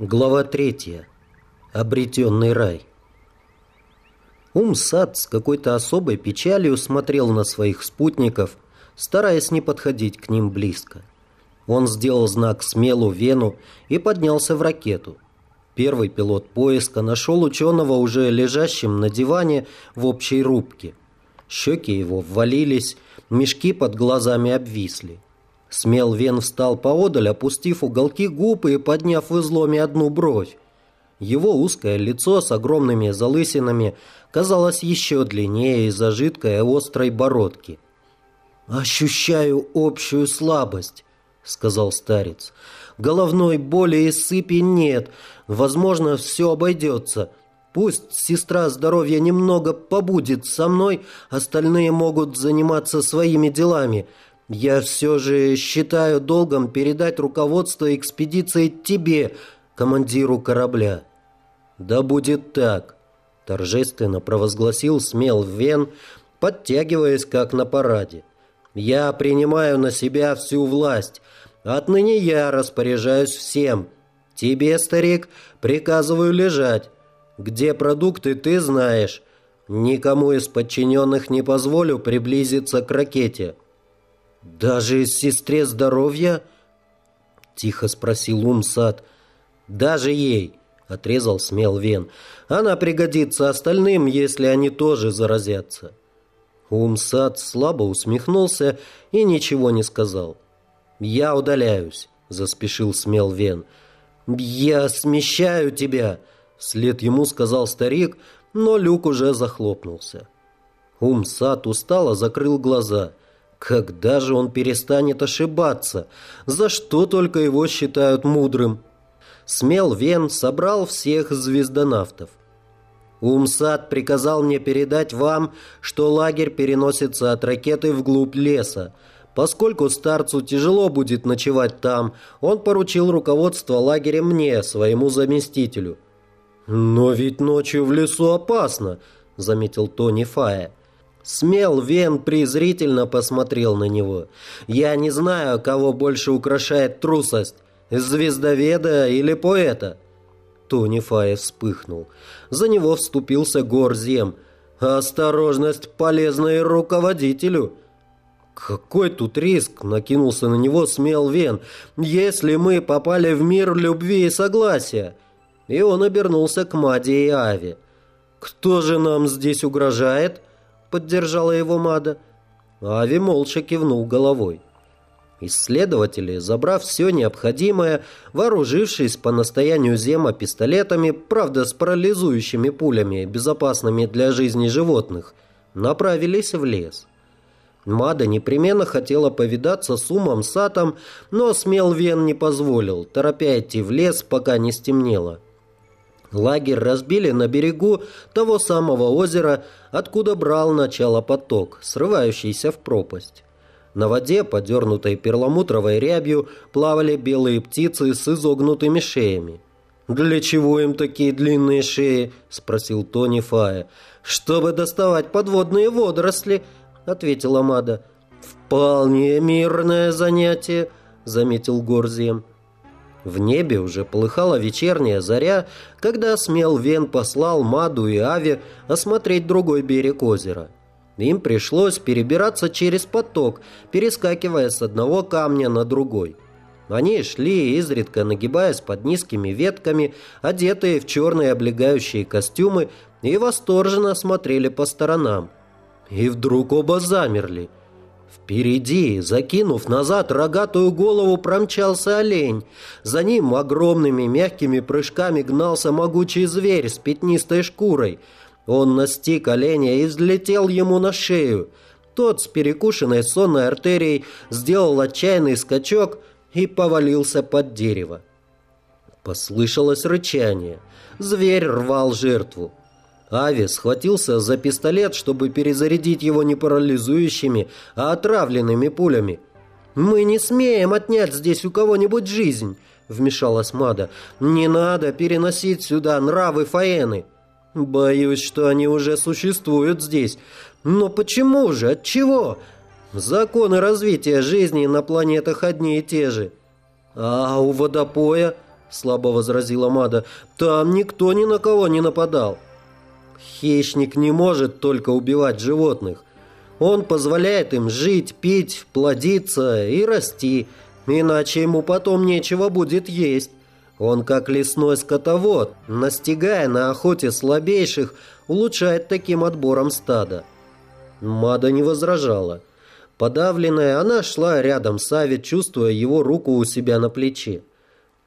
Глава третья. Обретенный рай. Умсад с какой-то особой печалью смотрел на своих спутников, стараясь не подходить к ним близко. Он сделал знак смелу Вену и поднялся в ракету. Первый пилот поиска нашел ученого уже лежащим на диване в общей рубке. Щеки его ввалились, мешки под глазами обвисли. Смел Вен встал поодаль, опустив уголки губ и подняв в изломе одну бровь. Его узкое лицо с огромными залысинами казалось еще длиннее из-за жидкой острой бородки. «Ощущаю общую слабость», — сказал старец. «Головной боли и сыпи нет. Возможно, все обойдется. Пусть сестра здоровья немного побудет со мной, остальные могут заниматься своими делами». Я все же считаю долгом передать руководство экспедиции тебе, командиру корабля. Да будет так, торжественно провозгласил смел Вен, подтягиваясь как на параде. Я принимаю на себя всю власть. Отныне я распоряжаюсь всем. Тебе, старик, приказываю лежать. Где продукты, ты знаешь. Никому из подчиненных не позволю приблизиться к ракете. «Даже сестре здоровья?» — тихо спросил Умсад. «Даже ей», — отрезал смел Вен. «Она пригодится остальным, если они тоже заразятся». Умсад слабо усмехнулся и ничего не сказал. «Я удаляюсь», — заспешил смел Вен. «Я смещаю тебя», — вслед ему сказал старик, но люк уже захлопнулся. Умсад устало закрыл глаза — когда же он перестанет ошибаться? За что только его считают мудрым? Смел Вен собрал всех звездонавтов. Умсад приказал мне передать вам, что лагерь переносится от ракеты вглубь леса. Поскольку старцу тяжело будет ночевать там, он поручил руководство лагеря мне, своему заместителю. «Но ведь ночью в лесу опасно», — заметил Тони Фая. Смел Вен презрительно посмотрел на него. «Я не знаю, кого больше украшает трусость, звездоведа или поэта». Тони Фай вспыхнул. За него вступился Горзем. «Осторожность полезна и руководителю». «Какой тут риск?» — накинулся на него смел Вен. «Если мы попали в мир любви и согласия». И он обернулся к Маде и Аве. «Кто же нам здесь угрожает?» — поддержала его Мада. Ави молча кивнул головой. Исследователи, забрав все необходимое, вооружившись по настоянию Зема пистолетами, правда с парализующими пулями, безопасными для жизни животных, направились в лес. Мада непременно хотела повидаться с Умом Сатом, но смел Вен не позволил, торопя идти в лес, пока не стемнело. Лагерь разбили на берегу того самого озера, откуда брал начало поток, срывающийся в пропасть. На воде, подернутой перламутровой рябью, плавали белые птицы с изогнутыми шеями. «Для чего им такие длинные шеи?» – спросил Тони Фая. «Чтобы доставать подводные водоросли», – ответила Мада. «Вполне мирное занятие», – заметил Горзием. В небе уже полыхала вечерняя заря, когда смел Вен послал Маду и Ави осмотреть другой берег озера. Им пришлось перебираться через поток, перескакивая с одного камня на другой. Они шли, изредка нагибаясь под низкими ветками, одетые в черные облегающие костюмы, и восторженно смотрели по сторонам. И вдруг оба замерли – Впереди, закинув назад рогатую голову, промчался олень. За ним огромными мягкими прыжками гнался могучий зверь с пятнистой шкурой. Он настиг оленя и взлетел ему на шею. Тот с перекушенной сонной артерией сделал отчаянный скачок и повалился под дерево. Послышалось рычание. Зверь рвал жертву. Ави схватился за пистолет, чтобы перезарядить его не парализующими, а отравленными пулями. «Мы не смеем отнять здесь у кого-нибудь жизнь», — вмешалась Мада. «Не надо переносить сюда нравы Фаэны». «Боюсь, что они уже существуют здесь. Но почему же? Отчего? Законы развития жизни на планетах одни и те же. А у водопоя — слабо возразила Мада. «Там никто ни на кого не нападал». Хищник не может только убивать животных. Он позволяет им жить, пить, плодиться и расти, иначе ему потом нечего будет есть. Он, как лесной скотовод, настигая на охоте слабейших, улучшает таким отбором стада. Мада не возражала. Подавленная, она шла рядом с Ави, чувствуя его руку у себя на плече.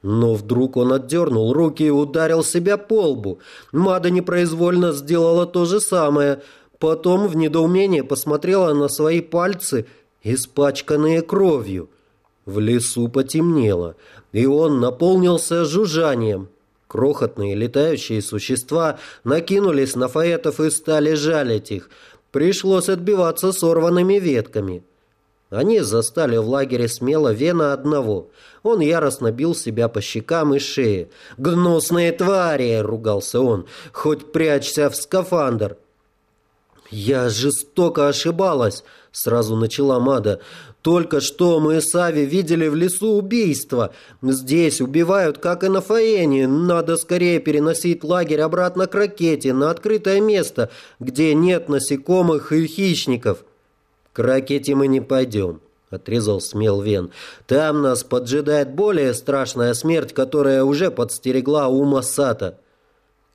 Но вдруг он отдернул руки и ударил себя по лбу. Мада непроизвольно сделала то же самое. Потом в недоумении посмотрела на свои пальцы, испачканные кровью. В лесу потемнело, и он наполнился жужжанием. Крохотные летающие существа накинулись на фаэтов и стали жалить их. Пришлось отбиваться сорванными ветками. Они застали в лагере смело Вена одного. Он яростно бил себя по щекам и шее. «Гнусные твари!» — ругался он. «Хоть прячься в скафандр!» «Я жестоко ошибалась!» — сразу начала Мада. «Только что мы с Ави видели в лесу убийство. Здесь убивают, как и на Фаэне. Надо скорее переносить лагерь обратно к ракете, на открытое место, где нет насекомых и хищников». «К ракете мы не пойдем», — отрезал смел Вен. «Там нас поджидает более страшная смерть, которая уже подстерегла ума Сата».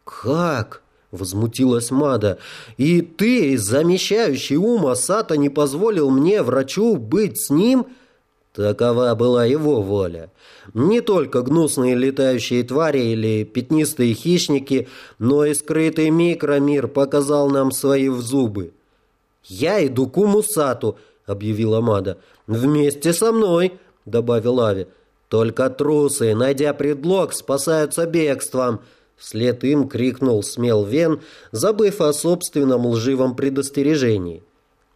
«Как?» — возмутилась Мада. «И ты, замещающий ума Сата, не позволил мне, врачу, быть с ним?» Такова была его воля. Не только гнусные летающие твари или пятнистые хищники, но и скрытый микромир показал нам свои зубы. «Я иду к Умусату», — объявила Мада. «Вместе со мной», — добавил Ави. «Только трусы, найдя предлог, спасаются бегством», — вслед им крикнул смел Вен, забыв о собственном лживом предостережении.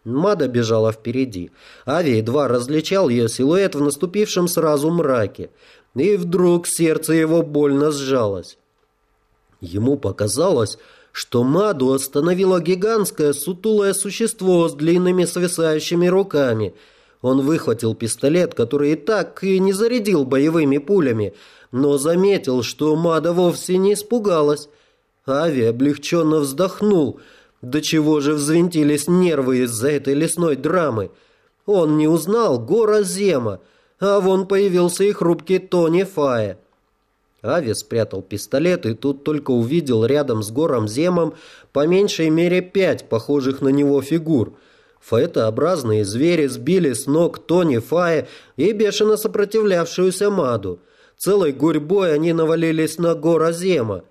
Мада бежала впереди. Ави едва различал ее силуэт в наступившем сразу мраке. И вдруг сердце его больно сжалось. Ему показалось, что Маду остановило гигантское сутулое существо с длинными свисающими руками. Он выхватил пистолет, который и так и не зарядил боевыми пулями, но заметил, что Мада вовсе не испугалась. Ави облегченно вздохнул. До чего же взвинтились нервы из-за этой лесной драмы? Он не узнал гора Зема, а вон появился и хрупкий Тони Фая. Ави спрятал пистолет и тут только увидел рядом с гором Земом по меньшей мере пять похожих на него фигур. Фаэтообразные звери сбили с ног Тони Фая и бешено сопротивлявшуюся Маду. Целой гурьбой они навалились на гора Зема.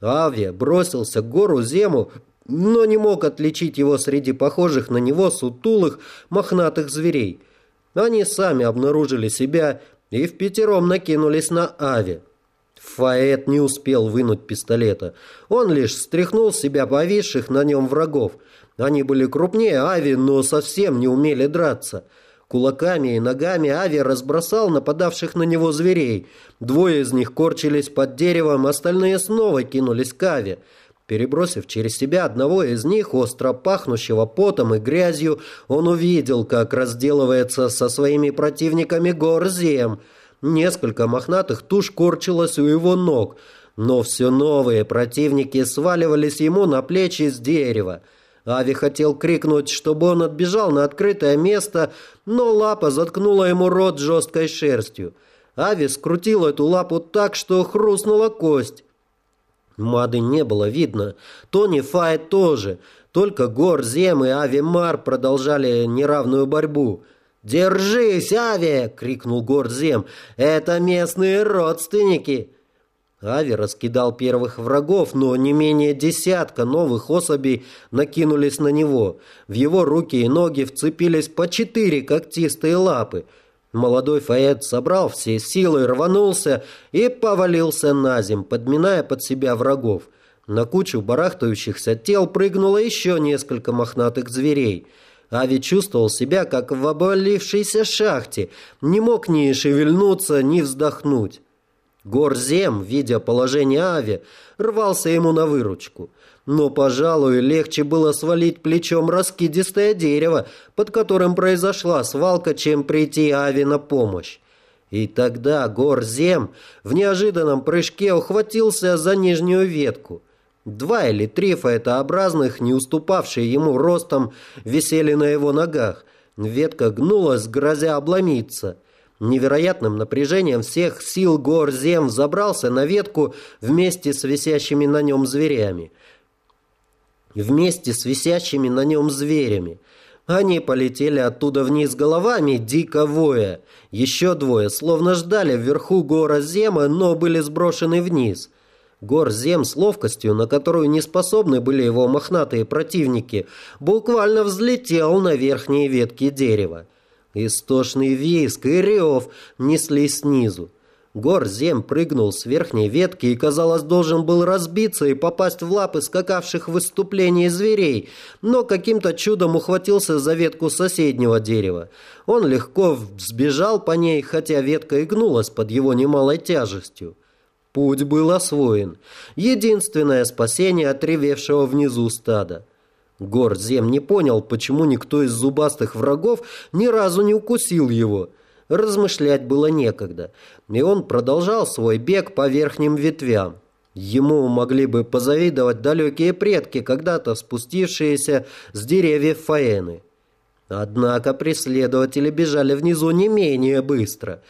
Ави бросился к гору Зему, но не мог отличить его среди похожих на него сутулых мохнатых зверей. Они сами обнаружили себя и в пятером накинулись на Ави. Фаэт не успел вынуть пистолета. Он лишь стряхнул с себя повисших на нем врагов. Они были крупнее Ави, но совсем не умели драться. Кулаками и ногами Ави разбросал нападавших на него зверей. Двое из них корчились под деревом, остальные снова кинулись к Ави. Перебросив через себя одного из них, остро пахнущего потом и грязью, он увидел, как разделывается со своими противниками Горзем – Несколько мохнатых туш корчилось у его ног, но все новые противники сваливались ему на плечи с дерева. Ави хотел крикнуть, чтобы он отбежал на открытое место, но лапа заткнула ему рот жесткой шерстью. Ави скрутил эту лапу так, что хрустнула кость. Мады не было видно. Тони Фай тоже. Только Гор, Зем и Ави Мар продолжали неравную борьбу. «Держись, Ави!» — крикнул Горзем. «Это местные родственники!» Ави раскидал первых врагов, но не менее десятка новых особей накинулись на него. В его руки и ноги вцепились по четыре когтистые лапы. Молодой Фаэт собрал все силы, рванулся и повалился на земь, подминая под себя врагов. На кучу барахтающихся тел прыгнуло еще несколько мохнатых зверей — Ави чувствовал себя, как в обвалившейся шахте, не мог ни шевельнуться, ни вздохнуть. Горзем, видя положение Ави, рвался ему на выручку. Но, пожалуй, легче было свалить плечом раскидистое дерево, под которым произошла свалка, чем прийти Ави на помощь. И тогда Горзем в неожиданном прыжке ухватился за нижнюю ветку. Два или три фаэтообразных, не уступавшие ему ростом, висели на его ногах. Ветка гнулась, грозя обломиться. Невероятным напряжением всех сил Горзем забрался на ветку вместе с висящими на нем зверями. Вместе с висящими на нем зверями – они полетели оттуда вниз головами, дико воя. Еще двое словно ждали вверху гора Зема, но были сброшены вниз. Гор Зем с ловкостью, на которую не способны были его мохнатые противники, буквально взлетел на верхние ветки дерева. Истошный виск и рев неслись снизу. Горзем прыгнул с верхней ветки и, казалось, должен был разбиться и попасть в лапы скакавших в выступлении зверей, но каким-то чудом ухватился за ветку соседнего дерева. Он легко сбежал по ней, хотя ветка и гнулась под его немалой тяжестью. Путь был освоен. Единственное спасение от ревевшего внизу стада. Горзем не понял, почему никто из зубастых врагов ни разу не укусил его – Размышлять было некогда, и он продолжал свой бег по верхним ветвям. Ему могли бы позавидовать далекие предки, когда-то спустившиеся с деревьев Фаэны. Однако преследователи бежали внизу не менее быстро.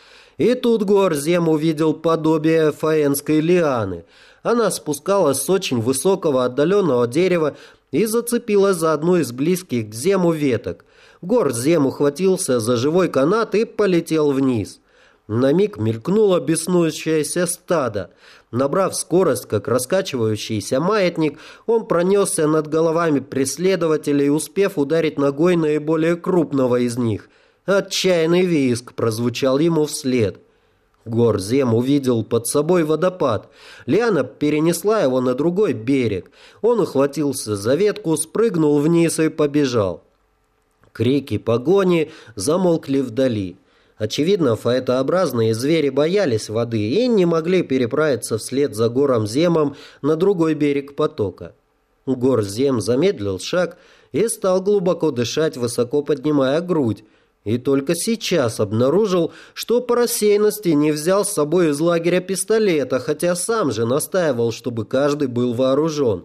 И тут Горзем увидел подобие фаэнской лианы. Она спускалась с очень высокого отдаленного дерева и зацепилась за одну из близких к Зему веток. Горзем ухватился за живой канат и полетел вниз. На миг мелькнуло беснующееся стадо. Набрав скорость, как раскачивающийся маятник, он пронесся над головами преследователей, успев ударить ногой наиболее крупного из них. Отчаянный визг прозвучал ему вслед. Горзем увидел под собой водопад. Лиана перенесла его на другой берег. Он ухватился за ветку, спрыгнул вниз и побежал. Крики погони замолкли вдали. Очевидно, фаэтообразные звери боялись воды и не могли переправиться вслед за гором Земом на другой берег потока. Гор Зем замедлил шаг и стал глубоко дышать, высоко поднимая грудь, и только сейчас обнаружил, что по рассеянности не взял с собой из лагеря пистолета, хотя сам же настаивал, чтобы каждый был вооружен.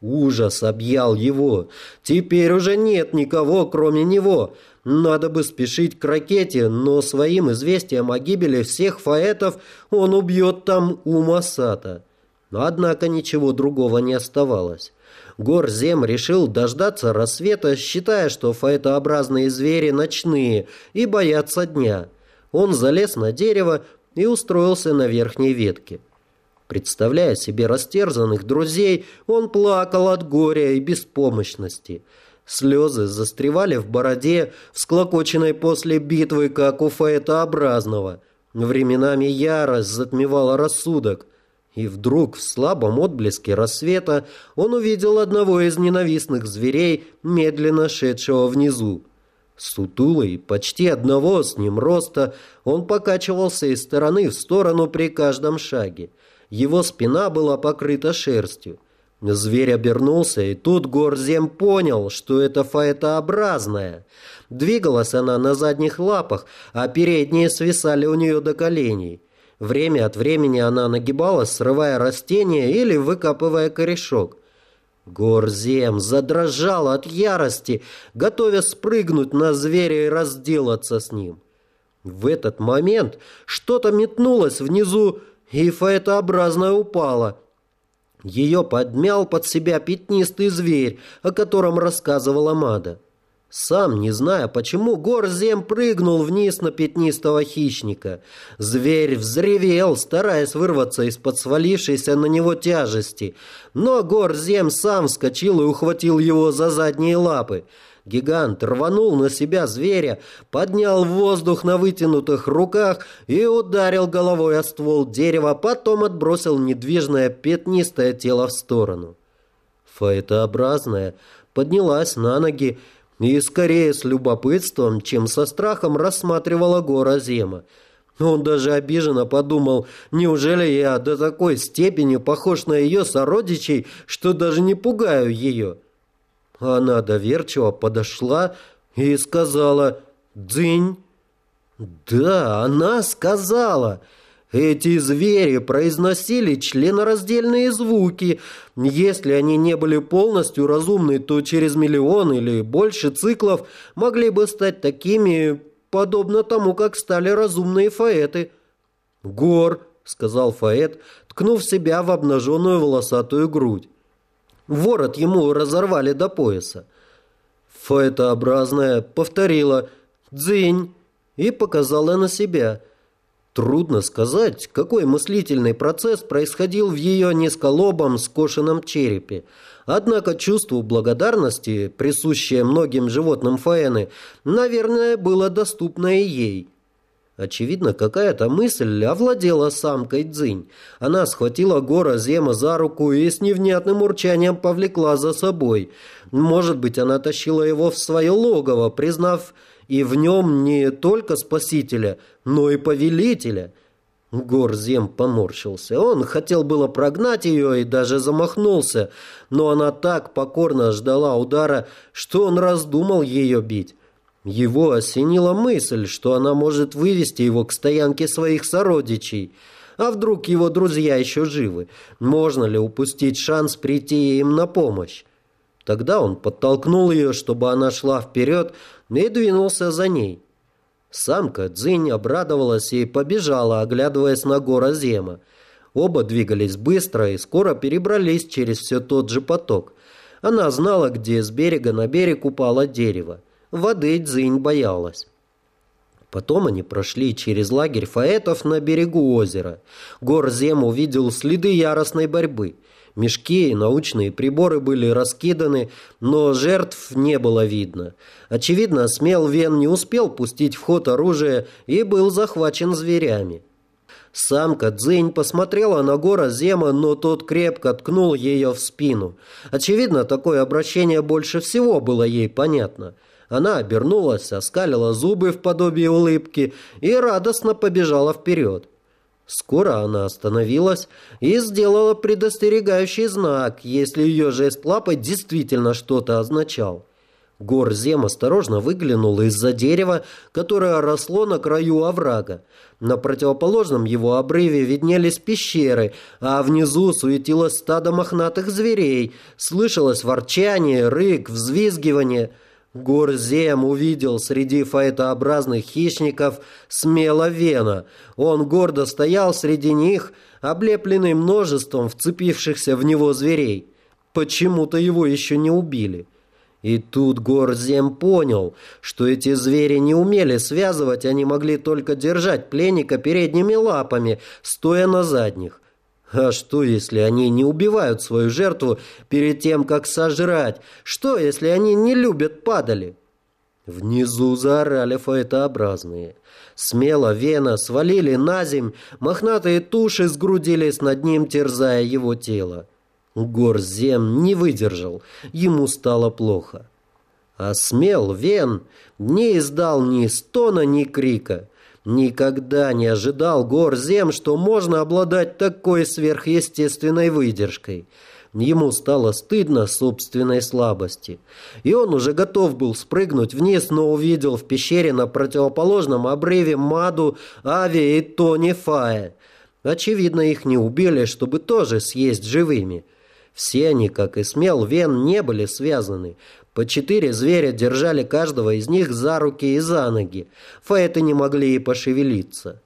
Ужас объял его. Теперь уже нет никого, кроме него. Надо бы спешить к ракете, но своим известием о гибели всех фаэтов он убьет там Умасата. Однако ничего другого не оставалось. Горзем решил дождаться рассвета, считая, что фаэтообразные звери ночные и боятся дня. Он залез на дерево и устроился на верхней ветке. Представляя себе растерзанных друзей, он плакал от горя и беспомощности. Слезы застревали в бороде, всклокоченной после битвы, как у фаэтообразного. Временами ярость затмевала рассудок. И вдруг в слабом отблеске рассвета он увидел одного из ненавистных зверей, медленно шедшего внизу. Сутулый, почти одного с ним роста, он покачивался из стороны в сторону при каждом шаге. Его спина была покрыта шерстью. Зверь обернулся, и тут Горзем понял, что это фаэтообразная. Двигалась она на задних лапах, а передние свисали у нее до коленей. Время от времени она нагибалась, срывая растения или выкапывая корешок. Горзем задрожал от ярости, готовя спрыгнуть на зверя и разделаться с ним. В этот момент что-то метнулось внизу и фаэтообразная упала. Ее подмял под себя пятнистый зверь, о котором рассказывала Мада. Сам, не зная почему, Горзем прыгнул вниз на пятнистого хищника. Зверь взревел, стараясь вырваться из-под свалившейся на него тяжести. Но Горзем сам вскочил и ухватил его за задние лапы. Гигант рванул на себя зверя, поднял воздух на вытянутых руках и ударил головой о ствол дерева, потом отбросил недвижное пятнистое тело в сторону. Фаэтообразная поднялась на ноги и скорее с любопытством, чем со страхом рассматривала гора Зема. Он даже обиженно подумал, неужели я до такой степени похож на ее сородичей, что даже не пугаю ее. Она доверчиво подошла и сказала «Дзынь». Да, она сказала. Эти звери произносили членораздельные звуки. Если они не были полностью разумны, то через миллион или больше циклов могли бы стать такими, подобно тому, как стали разумные фаэты. «Гор», — сказал фаэт, ткнув себя в обнаженную волосатую грудь. Ворот ему разорвали до пояса. Фаэтообразная повторила «Дзынь» и показала на себя. Трудно сказать, какой мыслительный процесс происходил в ее низколобом скошенном черепе. Однако чувство благодарности, присущее многим животным Фаэны, наверное, было доступно и ей. Очевидно, какая-то мысль овладела самкой Дзынь. Она схватила Гора Зема за руку и с невнятным урчанием повлекла за собой. Может быть, она тащила его в свое логово, признав и в нем не только спасителя, но и повелителя. Горзем поморщился. Он хотел было прогнать ее и даже замахнулся, но она так покорно ждала удара, что он раздумал ее бить. Его осенила мысль, что она может вывести его к стоянке своих сородичей. А вдруг его друзья еще живы? Можно ли упустить шанс прийти им на помощь? Тогда он подтолкнул ее, чтобы она шла вперед, и двинулся за ней. Самка Дзинь обрадовалась и побежала, оглядываясь на гора Зема. Оба двигались быстро и скоро перебрались через все тот же поток. Она знала, где с берега на берег упало дерево. Воды Дзинь боялась. Потом они прошли через лагерь фаэтов на берегу озера. Горзем увидел следы яростной борьбы. Мешки и научные приборы были раскиданы, но жертв не было видно. Очевидно, смел Вен не успел пустить в ход оружие и был захвачен зверями. Самка Дзинь посмотрела на гора Зема, но тот крепко ткнул ее в спину. Очевидно, такое обращение больше всего было ей понятно – она обернулась, оскалила зубы в подобии улыбки и радостно побежала вперед. Скоро она остановилась и сделала предостерегающий знак, если ее жест лапой действительно что-то означал. Горзем осторожно выглянул из-за дерева, которое росло на краю оврага. На противоположном его обрыве виднелись пещеры, а внизу суетилось стадо мохнатых зверей. Слышалось ворчание, рык, взвизгивание – Гурзем увидел среди фаэтообразных хищников смело вена. Он гордо стоял среди них, облепленный множеством вцепившихся в него зверей. Почему-то его еще не убили. И тут Горзем понял, что эти звери не умели связывать, они могли только держать пленника передними лапами, стоя на задних. А что, если они не убивают свою жертву перед тем, как сожрать? Что, если они не любят падали? Внизу заорали фаэтообразные. Смело вена свалили на земь, мохнатые туши сгрудились над ним, терзая его тело. Горзем не выдержал, ему стало плохо. А смел вен не издал ни стона, ни крика. Никогда не ожидал Горзем, что можно обладать такой сверхъестественной выдержкой. Ему стало стыдно собственной слабости. И он уже готов был спрыгнуть вниз, но увидел в пещере на противоположном обрыве Маду, Ави и Тони Фая. Очевидно, их не убили, чтобы тоже съесть живыми. Все они, как и смел Вен, не были связаны. По четыре зверя держали каждого из них за руки и за ноги. Фаэты не могли и пошевелиться.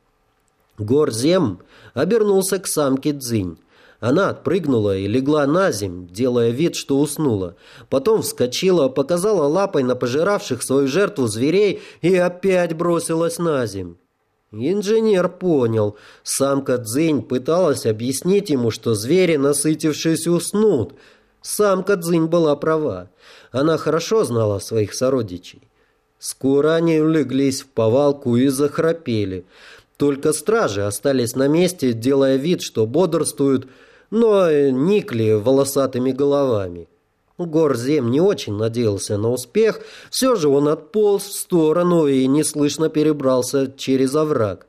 Горзем обернулся к самке Дзинь. Она отпрыгнула и легла на земь, делая вид, что уснула. Потом вскочила, показала лапой на пожиравших свою жертву зверей и опять бросилась на земь. Инженер понял. Самка Дзинь пыталась объяснить ему, что звери, насытившись, уснут. Самка Дзинь была права. Она хорошо знала своих сородичей. Скоро они улеглись в повалку и захрапели. Только стражи остались на месте, делая вид, что бодрствуют, но никли волосатыми головами. Горзем не очень надеялся на успех, все же он отполз в сторону и неслышно перебрался через овраг.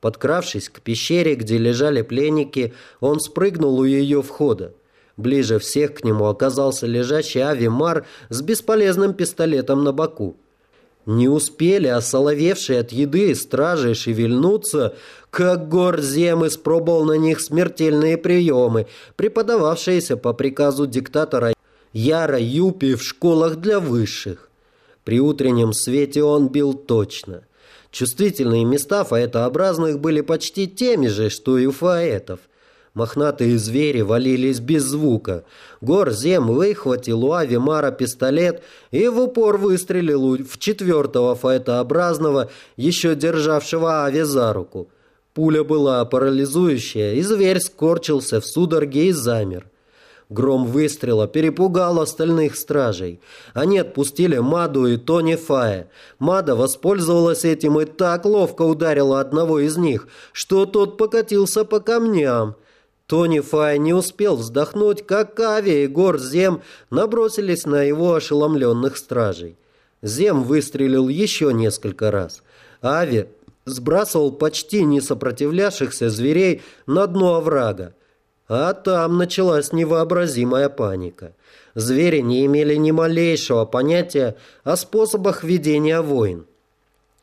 Подкравшись к пещере, где лежали пленники, он спрыгнул у ее входа. Ближе всех к нему оказался лежащий Авимар с бесполезным пистолетом на боку. Не успели осоловевшие от еды стражи шевельнуться, как Горзем испробовал на них смертельные приемы, преподававшиеся по приказу диктатора Яра Юпи в школах для высших. При утреннем свете он бил точно. Чувствительные места фаэтообразных были почти теми же, что и у фаэтов – Мохнатые звери валились без звука. Горзем выхватил у Авимара пистолет и в упор выстрелил в четвертого фаэтообразного, еще державшего Ави за руку. Пуля была парализующая, и зверь скорчился в судороге и замер. Гром выстрела перепугал остальных стражей. Они отпустили Маду и Тони Фая. Мада воспользовалась этим и так ловко ударила одного из них, что тот покатился по камням. Тони Фай не успел вздохнуть, как Ави и Гор Зем набросились на его ошеломленных стражей. Зем выстрелил еще несколько раз. Ави сбрасывал почти не сопротивлявшихся зверей на дно оврага. А там началась невообразимая паника. Звери не имели ни малейшего понятия о способах ведения войн.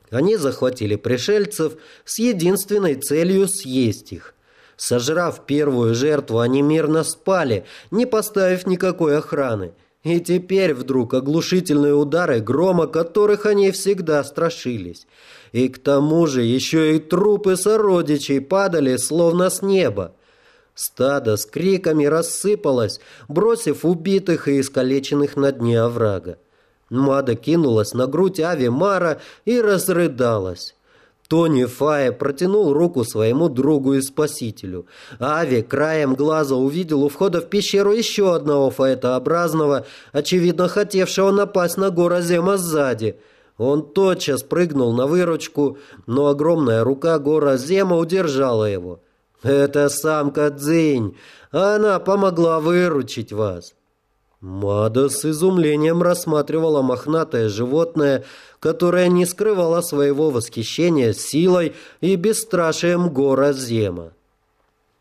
Они захватили пришельцев с единственной целью съесть их – Сожрав первую жертву, они мирно спали, не поставив никакой охраны. И теперь вдруг оглушительные удары грома, которых они всегда страшились. И к тому же еще и трупы сородичей падали, словно с неба. Стадо с криками рассыпалось, бросив убитых и искалеченных на дне оврага. Мада кинулась на грудь Ави Мара и разрыдалась. Тони Фая протянул руку своему другу и спасителю. Ави краем глаза увидел у входа в пещеру еще одного фаэтообразного, очевидно хотевшего напасть на гора Зема сзади. Он тотчас прыгнул на выручку, но огромная рука гора Зема удержала его. «Это самка Дзинь. Она помогла выручить вас». Мада с изумлением рассматривала мохнатое животное, которое не скрывало своего восхищения силой и бесстрашием гора Зема.